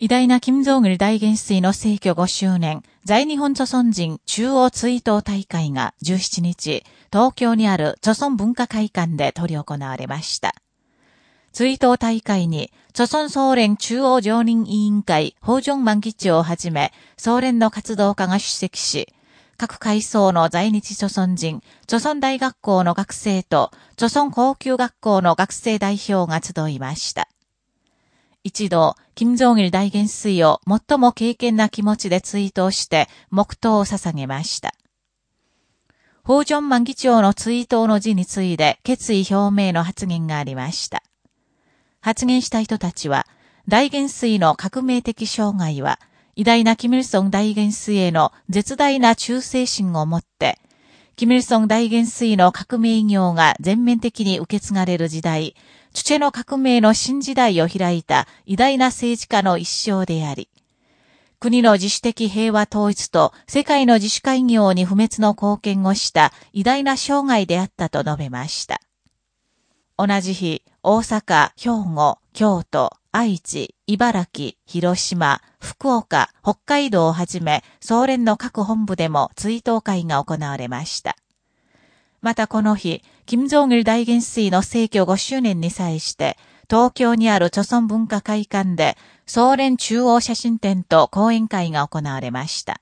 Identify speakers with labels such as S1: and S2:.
S1: 偉大な金正義大元帥の逝去5周年、在日本朝村人中央追悼大会が17日、東京にある朝村文化会館で執り行われました。追悼大会に、朝村総連中央常任委員会、法上万議長をはじめ、総連の活動家が出席し、各階層の在日朝村人、朝村大学校の学生と、朝村高級学校の学生代表が集いました。一度、金正義大元帥を最も敬虔な気持ちで追悼して黙祷を捧げました。法正万議長の追悼の字について決意表明の発言がありました。発言した人たちは、大元帥の革命的障害は、偉大なキム・ルソン大元帥への絶大な忠誠心を持って、キム・ルソン大元帥の革命業が全面的に受け継がれる時代、チュチェの革命の新時代を開いた偉大な政治家の一生であり、国の自主的平和統一と世界の自主会業に不滅の貢献をした偉大な生涯であったと述べました。同じ日、大阪、兵庫、京都、愛知、茨城、広島、福岡、北海道をはじめ、総連の各本部でも追悼会が行われました。またこの日、金正義大元帥の逝去5周年に際して、東京にある著村文化会館で、総連中央写真展と講演会が行われました。